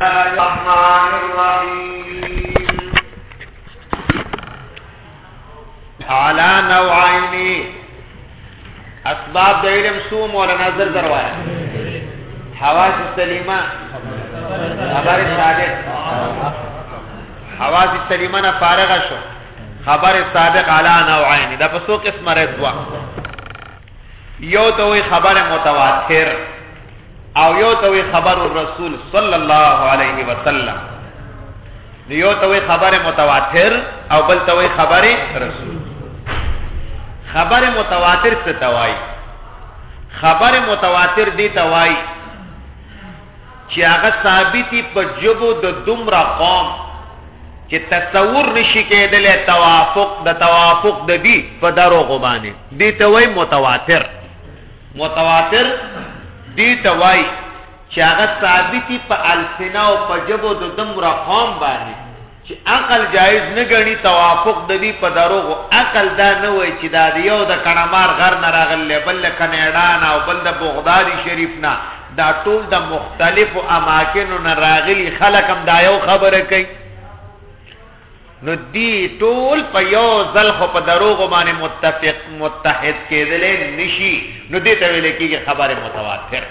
الرحمن الرحيم على نوعين اسباب د علم سو مولانا نظر دروایا حواس سلیمه خبر صادق حواس سلیمه نه فارغ شو خبر صادق علی نوعین دا په څو قسمه رد وا یو ته وی خبر متواتر او یو ته وی خبر الرسول صلی الله علیه وسلم یو ته وی خبر متواتر او بل ته وی خبر رسول خبر متواتر څه توای خبر متواتر دی توای چې هغه ثابتي په جبو د دومره قوم چې تصور نشي کېدلی توافق د توافق د دي په دروغو باندې دي ته وای متواتر متواتر دي ته وای چې هغه ثابتي په السنا او په جبو د دومره قوم باندې چې عقل جائز نه ګڼي توافق د دوی په دروغو عقل دا نه وایي چې دا د یو د کڼمار غر نه راغلی بل له کنیډا نه او بل د بغداد شریف نه دا ټول د مختلفو اماکنو نه راغلي خلک هم دا یو خبره کوي نو دی ټول په یو ځل خو په دروغ باندې متفق متحد کېدل نشي نو دې ته ویل کېږي خبره متواتر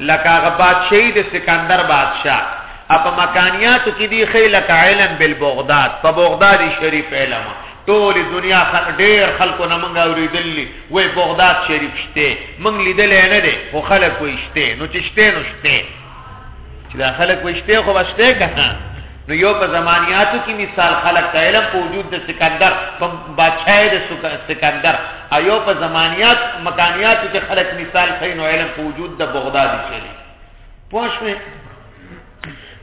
لکه هغه بادشاهي د سکندر بادشاه اپا مکانیاتو کی دی خی لکه علم بالبغداد په بغداد شریف علم ټول دنیا خل ډیر خلکو نه منګه اوریدلی وای بغداد شریف شته منګ لیدل نه دی خو خلک وشته نو چې شته نو شته چې دا خلک وشته خو بشته کنه نو یو په زمانیاتو کې مثال خلق ته علم په وجود د سکندر په بادشاہي د سکندر ایو په زمانیات مکانیاتو کې خلق مثال خې نو علم په وجود د بغداد شي پوښمه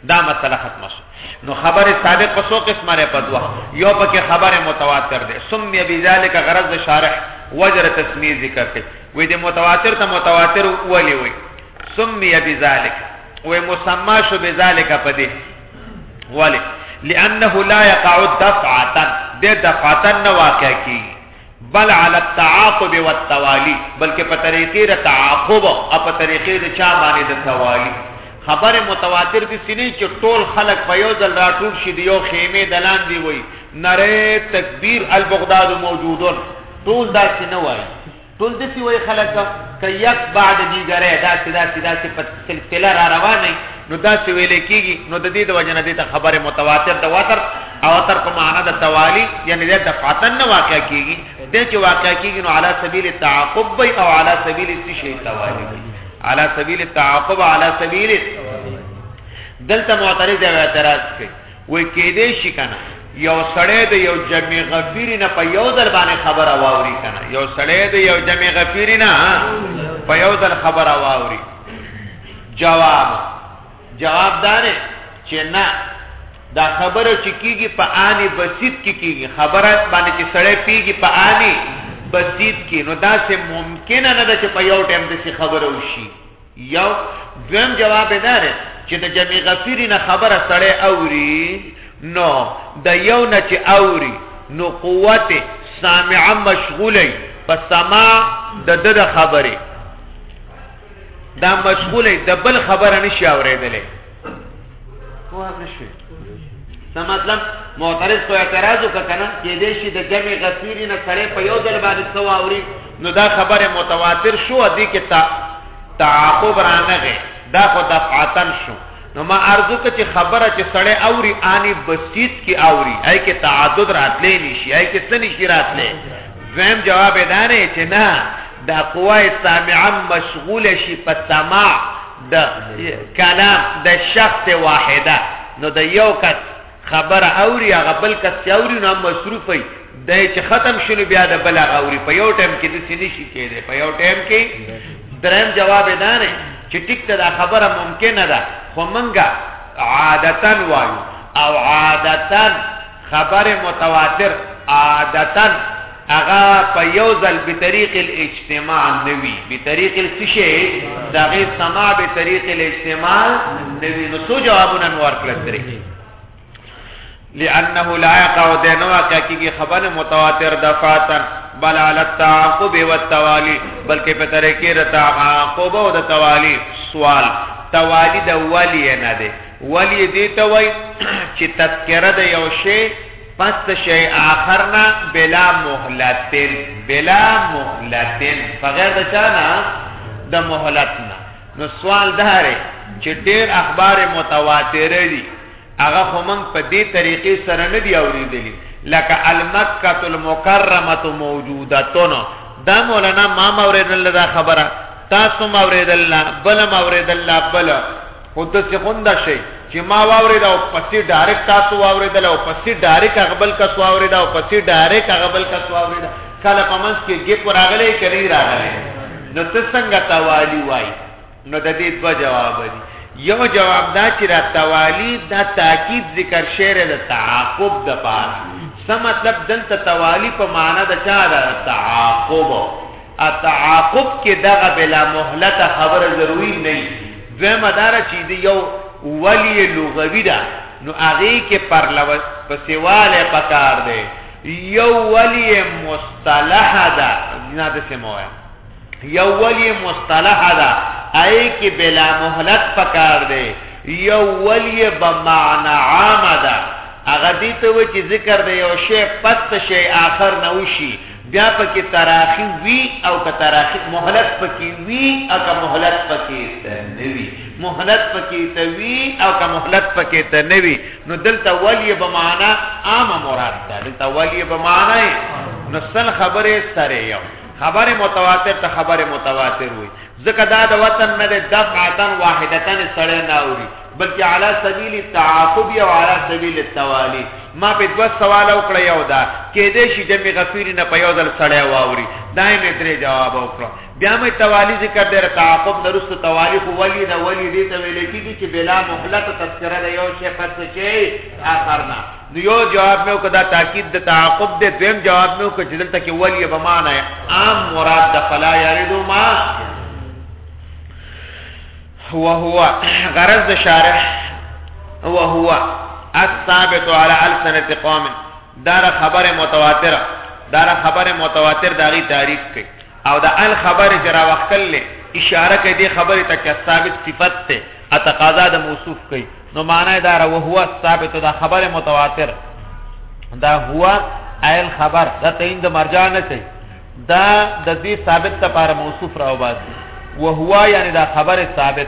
دا مسله ختمه شو نو خبر سابق په څو قسمه لري په دوه یو پکې خبر متواتر ده سمي بذالک غرض شارح وجر تسمیه ذکر کوي وې د متواتر ته متواتر ولي وي سمي بذلك ومسمى شو بذلك پدې ولی لانه لا يقع دفعه د دفعه نه واقع کی بل على التعاقب والتوالي بلکې په طریقې د تعاقب او په طریقې د چا باندې د توالي خبر متواتر دي سینې چې ټول خلق په یو ځل راټول شي دی یو خیمه دلان دی وای نره تکبیر البغداد موجودون ټول دا څه نه وای ټول دسی وای خلک ک یک بعد دیګره داسې داسې داسې په سلسله را روانه نو داسې ویل کیږي نو د دې د وجنه دې ته خبره متواتر د وتر او تر په معنا د توالی یعنی د دفعتن نه واقع کیږي د چې واقع کیږي نو علی سبیل التعاقب او علی سبیل التشی توالی علی سبیل التعاقب علی سبیل دلته معترض اعتراض کوي وای کیدای شي کنه یو سړی د یو جمع غفیر نه په یو ځل باندې خبره واوري کنه یو سړی د یو جمع غفیر نه په یو ځل خبره واوري جواب جواب دار چې نه دا خبره چې کیږي په آنی بسیط کې کیږي خبره باندې چې سړی پیږي په آنی بسیط کې نو دا سه ممکن نه ده چې په یو ټیم د خبره وشي یو دویم جواب یې دا دی چې د جمع غفیري نه خبره سړی اوري نو د یو نه چې اوري نو قوت سامعه مشغولی په سما د د د خبرې دا مشغولی د بل خبره نشي اورېدلی کوه نشوي څه مطلب معترض کو اعتراض وکنه کې دې شي د جمع غفیر نه سره په یو ځل باندې څو اوري نو دا خبره متواتر شو دې کې تا تعاقب رانغه دا خو دفعتن شو نو ما ارزو ک چې خبره چې سړی اوري اني بسیط کې اوري اي کې تعدد راتلې نشي اي کې څه نشي راتلې زم جواب نه نه چې نه دا قوای سامعه مشغول شي په سماع د کلام د شخص واحده نو د یو کس خبره اوري هغه بل کس چې اوري نو مصروف وي د چې ختم شونه بیا د بل هغه اوري په یو ټایم کې د سینې شي کېده په یو ټایم کې درم جواب ده نه چې ټیک ته دا خبره ممکنه ده خو منګه عادتن وایو او عادتن خبر متواتر عادتا اغا په یو ځل به طریق الاجتماع نوي به طریق السشه دغه سما به طریق الاجتماع نوي نو سو جوابونه نور کړل درې لانه لا يقع دنوا کیږي خبر متواتر دفاتن بل على التعاقب والتوالي بلکې په طریقې د تعاقب او د توالي سوال توالي د والی نه ده ولی دې ته وای چې تذکره د یو شی پس د شی آخر نه بلا مهلتن بلا مهلتن بغیر د چا نه د مهلت نه نو سوال داره چې ډېر اخبار متواتر دي هغه خو موږ په دې طریقې سره نه دی اوریدلی لکه المکه المکرمه موجودتون دا مولانا ما موریدل دا خبره تاسو موریدل بل موریدل بل خو داسې خونده شي چې ما واورېده او پسې ډایرک تاسو واورېدل او پسې ډایرک هغه بل کس واورېده او پسې ډایرک هغه بل کس واورېده کله په منځ کې ګیپ راغلی که نه راغلی نو ته څنګه توالي وای نو د دې دوه جواب دي یو جواب دا چې دا توالي دا تاکید ذکر شعر د تعاقب د پاره څه مطلب دلته توالي په معنا د چا د تعاقب تعاقب کې دغه بلا مهلته خبره ضروري نه وي. دویمه دا ده چې د یو ولي لغوي ده، نو هغې کې پرله پسېوالی پکار دی. یو ولي مصطلح ده، نه داسې مه وایه، یو ولي مصطلح ده، هغې کې بلا مهلت پکار دی. یو ولي به معنی عامه ده، هغه دې ته وایي چې ذکر د یو شی پس شی آخر نه وشي، بیا پکې تراخی وی او که تراخی مهلت پکې وی او که مهلت پکې ته نه وی مهلت پکې ته وی او که مهلت پکې ته نه وی نو دلته ولی به معنا عام مراد ده دلته ولی به معنا نو سل خبره سره یو خبر متواتر ته خبر متواتر وي ځکه دا د وطن نه د دفعتن واحدتن سړی نه اوري بلکې علی سبیل التعاقب او علی سبیل التوالی ما په دوه سوال او کړی یو دا کې دې شي جمع غفیر نه په یو ځل سړی واوري دا یې درې جواب او کړو بیا مې توالی ذکر دره تعاقب نرست توالی خو ولی دا ولی دې ته ویل کېږي چې بلا مهلت تذکرہ د یو شی پس چې اخر نه نو یو جواب مې وکړه تاکید د تعاقب دې دویم جواب مې وکړه چې دلته کې ولی به معنی عام مراد د فلا یریدو ما هو هو غرض د شارح هو هو الثابت على السنه قوم دار خبر متواتر دار خبر متواتر داغي تعریف کوي او دا ال خبر جرا وکړل اشاره کوي د خبر ته کې ثابت صفت ته اتقاضا د موصوف کوي نو معنی دا را هو ثابت دا خبر متواتر دا هو ال خبر دا تین د مرجع نه کوي دا د دې ثابت لپاره موصوف راوباسي وهو یعنی دا خبر ثابت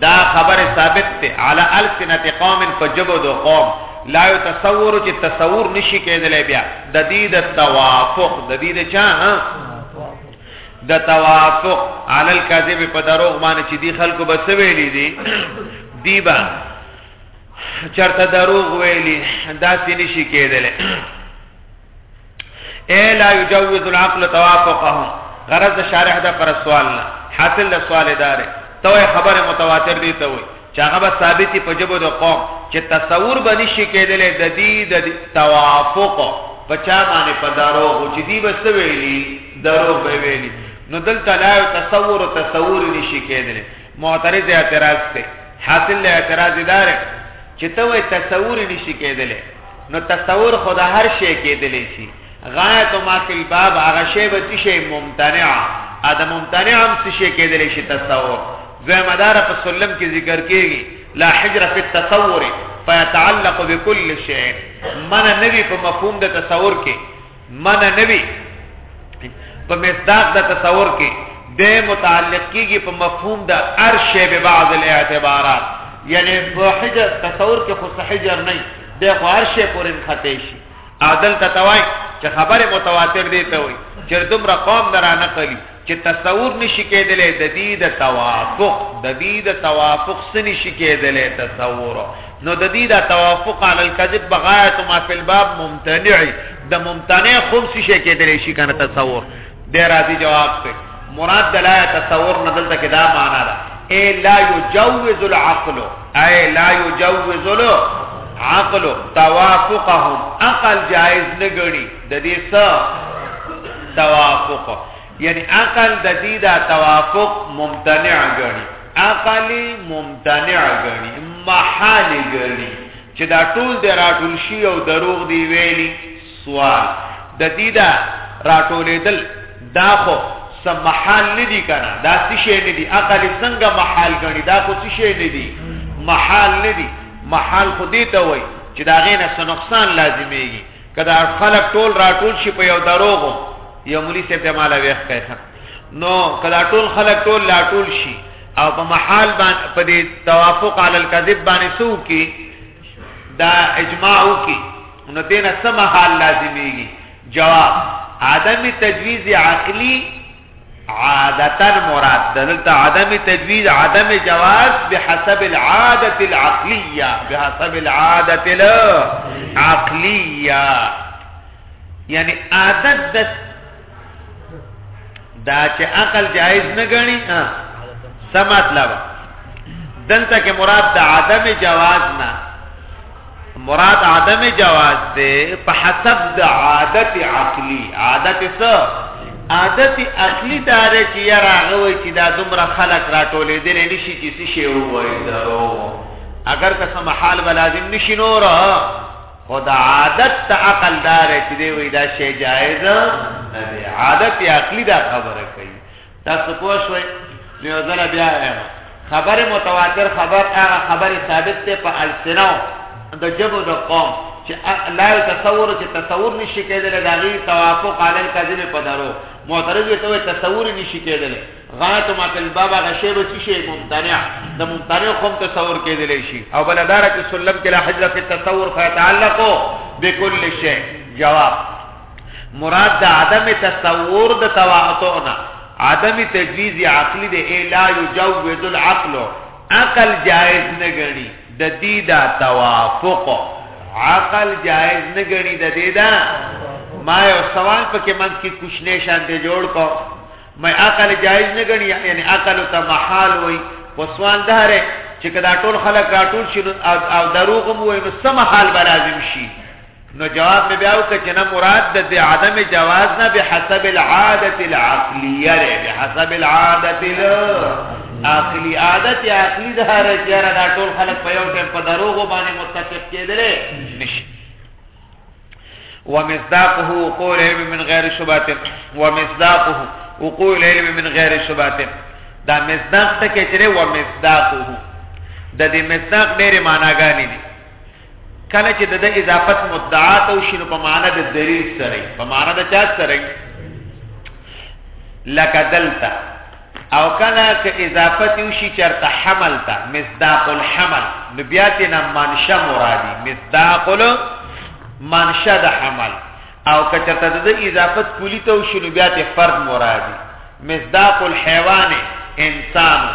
دا خبر ثابت ته علی السنه قوم فجبو دو قوم لا يتصور چې تصور نشي کېدلی بیا د دې د توافق د دې د چا د توافق علی الكذب په دروغ باندې چې دی خلکو بس ویلي دي دی با چرته دروغ ویلي دا سې نشي کېدلی اے لا یجوز العقل توافقهم غرض شارح دا پر سوال نه حاصل له سوال دار ته خبره متواتر دی ته وي چې هغه ثابت په جبو د قوم چې تصور باندې شي کېدل د دې د توافق په چا باندې په دارو او چې دی بس ویلي درو به ویلي نو دلته لا تصور تصور نشي کېدل معترض اعتراض ته حاصل له اعتراض دار چې ته تصور نشي کېدل نو تصور خدا هر شی کېدلی شي غایت ما فی الباب هغه شی به څه شی ممتنع ا د ممتنع هم څه شی کېدلی شي تصور دوی مدار په سلم کې ذکر کېږي لا حجر فی التصور فيتعلق بكل شيء من نبی په مفهوم د تصور کې من نه وی په مصداق د تصور کې د متعلق کیږي په مفهوم د ارش به بعض الاعتبارات یعنی په حجر تصور کې خو صحیح نه د خو ارش پورې خطې شي عادل تتوای چې خبره متواتر دی ته وي چې دومره قوم درانه کړي چې تصور نشي کېدلی د دې د توافق د دې د توافق څه نشي کېدلی تصور نو د دې د توافق علی الکذب بغایت ما فی الباب ممتنع د ممتنع خمس شي کېدلی شي کنه تصور د راځي جواب څه مراد د لا تصور نه دلته کې دا معنا ده اے لا یجوز العقل اے لا یجوز العقل توافقهم عقل جائز نه ګڼي د دې څه توافق یعنی عقل د دې دا توافق ممتنع ګڼي عقل ممتنع ګڼي محال ګڼي چې دا ټول د راټول شي او دروغ دی ویلي سوال د دې دا راټولېدل دا خو سم محال نه دي کنه دا څه شي نه دي عقل څنګه محال ګڼي دا خو څه شي نه دي محال نه دي محال خو دې ته وای چې دا غینه څه نقصان لازميږي که دا خلک ټول راټول شي په یو دروغو یو مولي صاحب ته مالا ویخ کوي نو که دا ټول خلک ټول راټول شي او په محال باندې په دې توافق علی الكذب باندې سو کې دا اجماع وکي نو دینه سم حال لازميږي جواب عدم تجویز عقلی عادتا مراد دلته عدم تجویز عدم جواز بحسب العادت العقلیه بحسب العادت العقلیه یعنی عادت د دا چې عقل جایز نه غني ها سمات لوا دلته کې مراد د عدم جواز نه مراد عدم جواز دی په حسب د عادت عقلی عادت څه عادت عقلی دار چې یا راغوي چې دا دومره خلق راټولې دي نشي چې څه شی وایي درو اگر که سم حال ولازم نشي نور خدا عادت ته عقل دار چې دی وای دا شی جایز نه دی عادت عقلی دا خبره کوي تاسو پوه شوئ نو یو ځل بیا وایم خبر متواتر خبر هغه خبر ثابت دی په السنو د جبو د قوم چې لا تصور چې تصور نشي کېدلی د هغې توافق علی الکذب په درو معترض یې ته وایي تصور نشي کېدلی غایت ما فی الباب هغه شی به څه شی ممتنع د ممتنع خو هم تصور کېدلی شي او بله دا ده چې سلم کې له حجرت التصور فیتعلقو بکل شی جواب مراد د عدم تصور د تواطؤ نه عدم تجویز عقلی د الا یجوز العقل عقل جائز نه غني د دې دا توافق عقل جائز نه غني د دې دا ما یو سوال پکې من کې کوشنه شان دې جوړ کو مې عقل جائز نه غني یعنی عقل ته محال وای په سوال داره چې کدا ټول خلک راټول شي او دروغ مو وای نو سم حال برازم شي نو جواب مې بیا وکړ چې نه مراد د عدم جواز نه بحسب العادت العقلیه لري بحسب العادت العقلی عادت عقلی د هر چیرې دا ټول خلک په یو ټیم په دروغ باندې متفق کېدل نشي ومصداقه وقول علم من غیر شبات ومصداقه وقول علم من غیر شبات دا مصداق ته کې چې ومصداقه د دې مصداق ډېر معناګانې دي کله چې د د اضافت مدعا ته وشي نو په معنا د دلیل سره په معنا د چا سره لکه دلته او کله چې اضافت وشي چرته حمل ته مصداق الحمل نو بیا تینا منشا مرادی مصداق الحمل منشا د حمل او کچرته د اضافت کلی ته شنو بیا ته فرد مرادي مصداق الحيوان انسان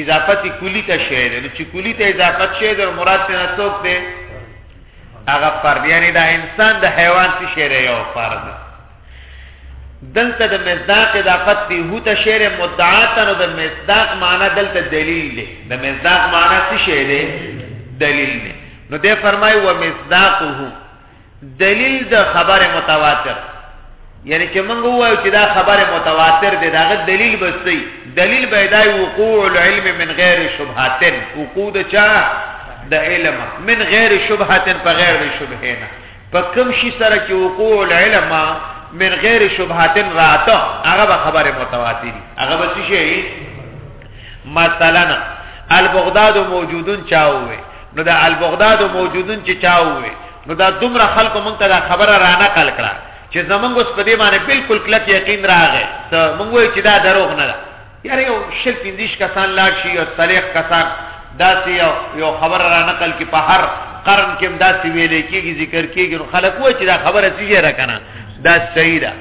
اضافت کلی ته شی دی نو چې کلی ته اضافت شی دی مراد ته نسوک دی هغه فرد یعنی دا انسان د حیوان څخه شی دی یو فرد دلته د مصداق اضافت دی هو ته شی دی مدعات نو د مصداق معنی دلته دلیل دی د مصداق معنی څه شی دی دلیل دی نو دې فرمایي و مصداقه دلیل د خبر متواتر یعنی چې موږ وایو چې دا خبر متواتر دی دا غد دلیل بسې دلیل بيدای وقوع العلم من غیر شبهاتن وقوع د چا د علم من غیر شبهاتن په غیر د شبهه نه په کوم شي سره چې وقوع العلم من غیر شبهاتن راته هغه خبر متواتر هغه بسې شي مثلا البغداد موجودون چاوي نو دا البغداد موجودون چې چاوي نو دا دومره خلکو مونږ ته دا خبره را نقل کړه چې زمونږ اوس په دې باندې بالکل کلک یقین راغی ته مونږ وایو چې دا دروغ نه ده یاره یو شل پنځیش کسان لاړ شي او صالح کسان داسې یو خبر را نقل کې په هر قرن کې داسې ویلې کېږي ذکر کېږي نو خلک وایي چې دا خبره څه یې را کنه دا صحیح ده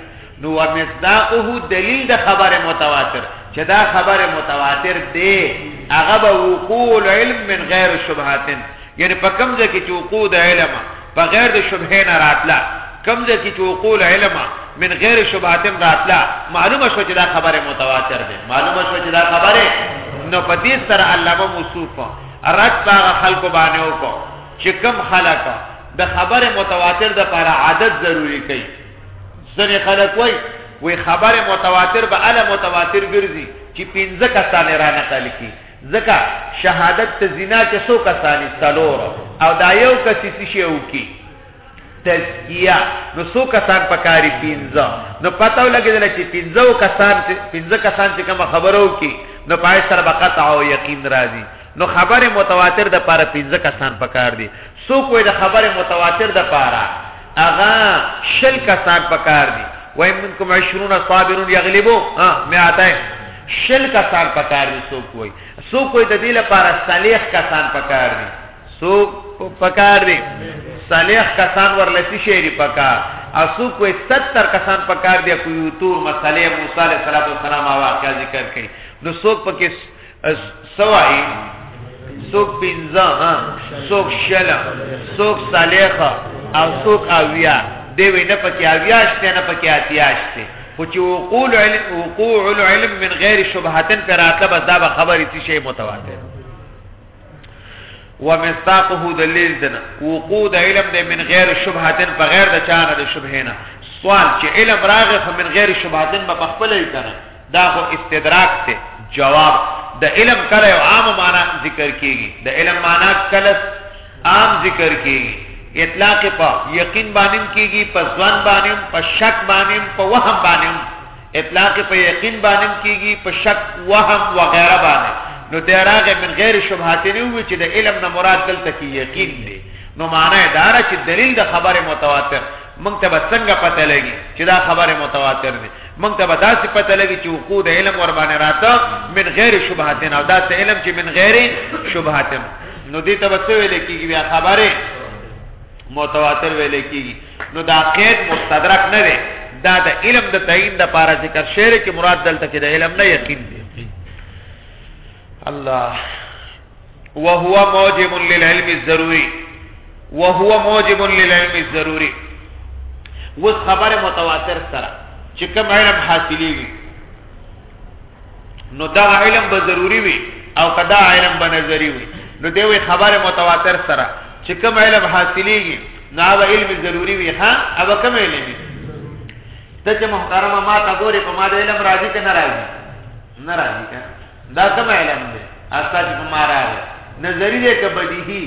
نو ومصداقه دلیل د خبر متواتر چې دا خبر متواتر دی هغه به وقوع العلم من غیر شبهات یعنی په کوم ځای کې چې وقوع د علم په غیر د شبهه نه راتله کوم ځای کې چې وقوع العلم من غیر شبهات راتله معلومه شو چې دا خبر متواتر دی معلومه شو چې دا خبر نو په دې سره علامه موصوف رد هغه خلکو باندې وکړو چې کم خلک د خبر متواتر د لپاره عادت ضروری کوي ځنې خلک وای وی خبر متواتر به اله متواتر ګرځي چې پنځه کسان را نقل کی ځکه شهادت ته زنا کې څو کسان څلور او دا یو کس څه شی وکي تزکیه نو څو کسان پکاري پنځه نو پتاو لګیدل چې پنځه کسان پنځه کسان چې کوم خبرو کې نو پای سره بقطع او یقین راځي نو خبر متواتر د پاره پنځه کسان پکار دي څوک وای د خبر متواتر د پاره اغا شل کسان پکار دي وای منکم 20 صابرون یغلبو ها میاته شل کسان پکار دي څوک وای څوک وای د دې لپاره صالح کسان پکار دي څوک پکار دي صالح کسان ورلسی شهري پکا اسو کوئی 70 کسان پکار دی کوئی تور مسالې موسی علیہ السلام واقعا ذکر کړي نو څوک پکې اس سوائی سوک پینزا سوک شلا سوک سالیخا او سوک اویا دیوی نه پکې اویاش ته نه پکې اتیاش ته خو چې وقول علم وقوع العلم من غیر شبهتن پر راتله بس دا به خبرې څه شی متواتر ومصداقه دلیل دنا وقود علم دې من غیر شبهتن بغیر د چانه د شبهه نه سوال چې علم راغه من غیر شبهتن په خپل یې کنه دا خو استدراک ته جواب د علم کله یو عام معنا ذکر کیږي د علم معنا کله عام ذکر کیږي اطلاق په یقین باندې کیږي په ځوان باندې په شک باندې په وهم باندې اطلاق په یقین باندې کیږي په شک وهم وغیرہ باندې نو دراغه من غیر شبهات نه وي چې د علم نه مراد دلته کې یقین دی نو معنی دا چې دلیل د خبره متواتر مونږ ته به څنګه پته لګي چې دا خبره متواتر دي موږ ته به داسې پته لګي چې وقوع د علم ور باندې راته من غیر شبهاتن او داسې علم چې من غیر شبهاتن نو دې ته به څه ویل کېږي بیا خبره متواتر ویل کېږي نو دا قید مستدرک نه دی دا د علم د تعین د پاره ذکر شعر کې مراد دلته کې د علم نه یقین دی الله وهو موجب للعلم الضروري وهو موجب للعلم الضروري وس خبر متواتر سره چې کوم علم حاصلېږي نو دا علم به ضروری وي او کدا علم به نظری وي نو دوی خبر متواتر سره چې کوم علم حاصلېږي نو هغه علم ضروری وي ها هغه کوم علم دی ته چې محترمه ما تا ګوري په ما د علم راضي ته ناراضي ناراضي دا کوم علم دی استا چې په مارا دی نظری دی که بدیهی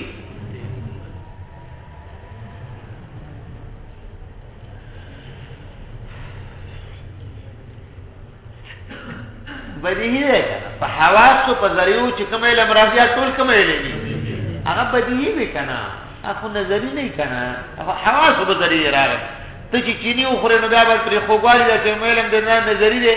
بدیهی دی که په حواسو په ذریعو چې کوم علم راځي ټول کوم علم دی هغه بدیهی وی که نه هغه نظری نه که نه هغه حواسو په ذریعه راغی ته چې چینی وخورې نو بیا به پرې خوږوالی دا چې علم دی نه نظری دی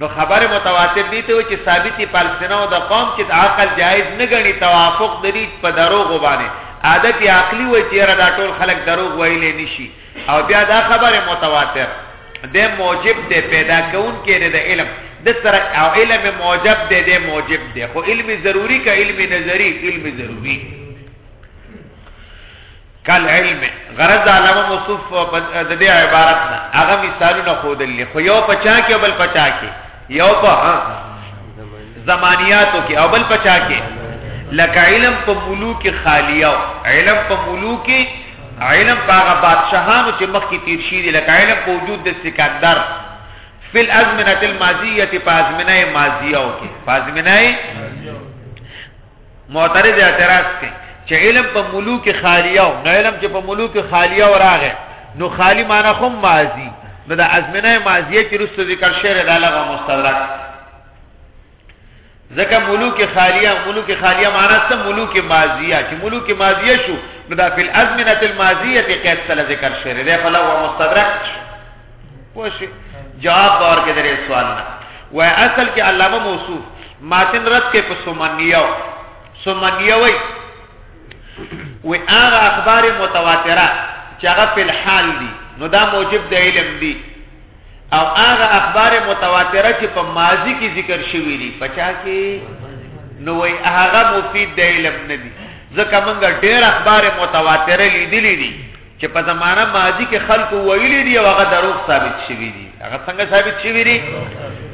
نو خبر متواتر دی ته چې ثابت پالسنه او د قوم چې د عقل جایز نه غني توافق لري په دروغ باندې عادت عقلی و چې را دا ټول خلک دروغ ویلې نشي او بیا دا خبر متواتر د موجب د پیدا کون کې د علم د سره او علم موجب د د موجب د خو علم ضروری کا علم نظری علم ضروری کل علم غرض دا علامه مصوف د دې عبارت نه هغه مثالونه خودلې خو یو پچا کې او بل پچا کې یو په زمانیاتو کې او بل پچا کې لکه علم په ملوک خالیو علم په ملوک علم په هغه بادشاهانو چې مخکې تیر شي دي لکه علم په وجود د سکندر فی الازمنه الماضیه په ازمنه ماضیه او کې په ازمنه معترض اعتراض کوي چې علم په ملوک خالیه او نو علم چې په ملوک خالیه او راغې نو خالی معنی خو ماضی نو د ازمنه ماضیه چې رسو ذکر شعر د لغه مستدرک ځکه ملوک خالیه ملوک خالیه معنی څه ملوک ماضیه چې ملوک ماضیه شو نو دا فل ازمنه الماضیه قید سره ذکر شعر د فلغه مستدرک شو پوښ جواب اور کې درې سوال نه وای اصل کې علامه موصوف ماتن رد کې په سومنیو سومنیو وای و هغه اخبار متواتره چې هغه په حال دي نو دا موجب د علم دي او هغه اخبار متواتره چې په ماضی کې ذکر شوی دي پچا کې نو وای هغه مفید د علم نه دي ځکه موږ ډېر اخبار متواتره لیدلې دي چې په زمانه ماضی کې خلکو ویلي دي او هغه دروغ ثابت شوي دي هغه څنګه ثابت شوي دي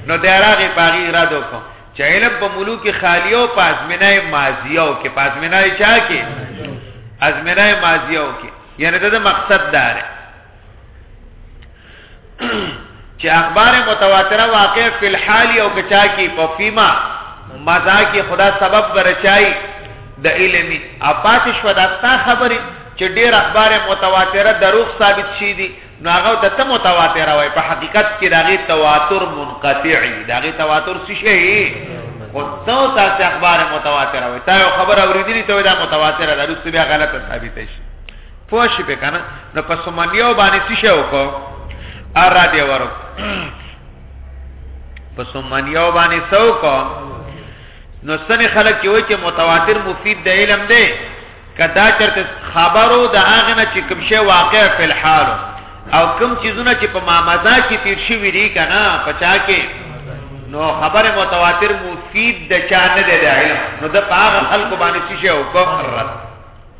نو د هغه پاغي اراده وکړه چې علم په ملوک خالیو په ازمنه ماضیو کې په ازمنه چا کې ازمنه ماضیو کې یعنی دا مقصد داره چې اخبار متواتره واقع په الحال او کچا کې په فيما مزا کې خدا سبب برچای د علمي اپات شو داستا خبره چې ډېر اخبار متواتره دروغ ثابت شي دي نو هغه د ته متواتره وای په حقیقت کې داغه تواتر منقطعي داغه تواتر څه شي خو ته تاسو اخبار متواتره وای تا خبر اوریدلی ته دا متواتره ده رسو بیا غلطه ثابت شي پوه شي په کنه نو په سمنیو باندې څه شی وکړو اره دی ورو په سمنیو باندې څو کو نو سن خلک چې وایي چې متواتر مفید د علم دی کدا چرته خبرو د هغه نه چې کوم شی واقع په الحال او کوم چیزونه چې په مامزا کې تیر شي وی دي کنه پچا کې نو خبر متواتر مفید د چا نه دی د علم نو د هغه خلکو باندې څه شی وکړ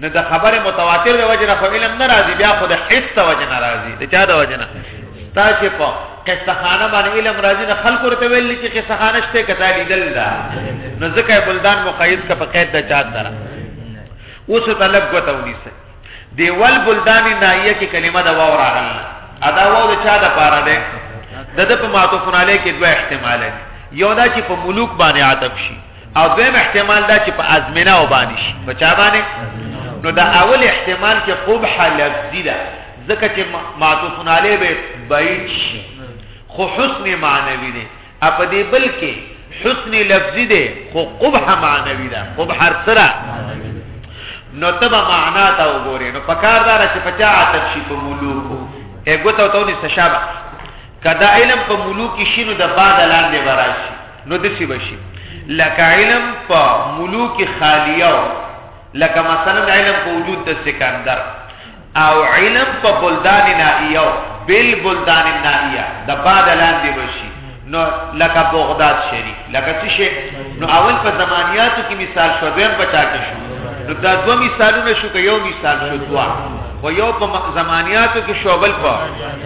نو د خبر متواتر د وجنه خو علم نه راځي بیا خو د حس د وجنه راځي د چا د وجنه ستا چې په قصه خانه باندې علم راځي نه خلق ورته ویل چې قصه خانه شته کته لیدل دا نو ځکه بلدان مقید کا په قید د چا درا اوس طلب کوته ونیسه دیوال بلدان نایه کې کلمه دا واو راغل ادا واو د چا د پاره ده د د په ماتو فناله کې دوه احتمال یو دا چې په ملوک باندې عاطف شي او دویم احتمال دا چې په ازمنه و باندې شي په چا باندې نو دا اول احتمال کې قبح لفظي ده ځکه چې معطوف علی به بعید شي خو حسن معنوي دی اپ دې بلکې حسن لفظي دی خو قبح معنوي ده قبح سره نو تبا معنا تا وګوري نو پکار دار چې پچا عتب شي په ملوکو اګو ته ته ني سشابه کدا علم په ملوکي شینو د بعد لاندې براشي نو دسی بشي لکه علم په ملوک خالیو لکه مثلا علم په وجود د سکندر او علم په بلدان نائیو بل بلدان نائیه د بعد لاندې بشي نو لکه بغداد شریف لکه څه شي نو اول په زمانیاتو کې مثال شو دویم پچا کې شو نو دا دو مثالونه شو که یو مثال شو دوا و یو په زمانیاتو کې شو بل په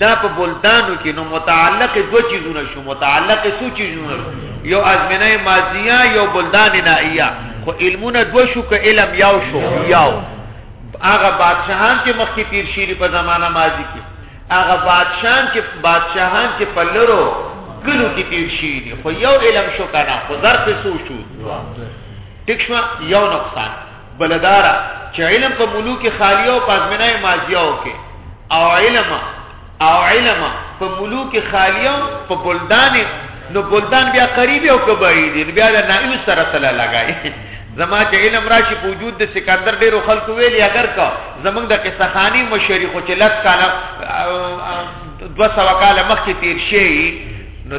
دا په بلدانو کې نو متعلق دو چیزونه شو متعلق سو چیزونه شو یو ازمنه ماضیه یو بلدان نائیه خو علمونه دو شو که علم یاو شو یاو هغه بادشاہان چې مخکې تیر شیری په زمانہ ماضی کې هغه بادشاہان چې بادشاہان چې پلرو کلو کې تیر شیری خو یو علم شو کنه خو ظرف سو شو ټیک شو یو نقصان بلدارا چې علم په ملوک خالیه او پازمنه ماضیه او کې او علم او علم په ملوک خالیه په بلدان نو بلدان بیا قریب او که بعید نو بیا نه یو سره تل لګای زما چې علم راشي په وجود د سکندر ډیرو خلکو ویلي اگر کا زمنګ د قصه خانی مشری خو چې لک کاله 200 کاله مخکې تیر شي نو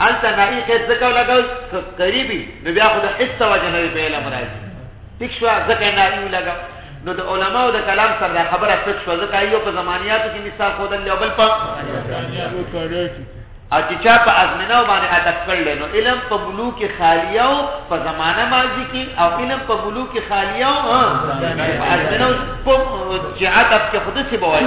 الته ناری قید ځکه ولګول که قریبي نو بیا خو د حس وجه نه په علم راځي ټیک شو ځکه ناری ولګا نو د علماو د کلام سره دا خبره ټیک شو ځکه یو په زمانیاتو کې مثال خو دل بل په او چې چا په ازمنه باندې عادت کړل نو علم په ملوک خالیه او په زمانه ماضی کې او علم په ملوک خالیه او په ازمنه په جهاد کې خود څه بوایي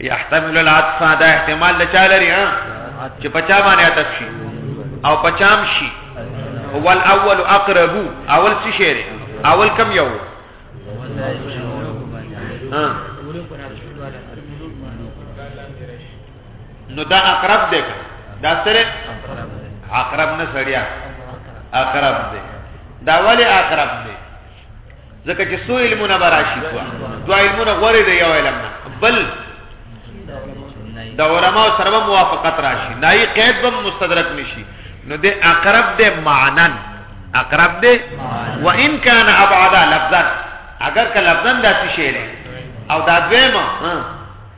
يحتمل العطف دا احتمال د چا لري ها چې پچا باندې عطف شي او پچام شي هو الاول اقرب اول څه شي لري اول کم یو ها نو دا اقرب دی دا سره اقرب نه سړیا اقرب دی دا ولی اقرب دی ځکه چې سو علمونه براشي دوا دوا علمونه غوړي دی یو علم نه بل د علماء سره موافقت راشي نای قید به مستدرک نشي نو د اقرب د معنن اقرب د و ان کان ابعد لفظا اگر که لفظا داسې شی نه او دا دویمه